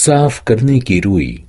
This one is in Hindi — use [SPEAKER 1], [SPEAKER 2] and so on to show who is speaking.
[SPEAKER 1] साफ़ करने की रुई।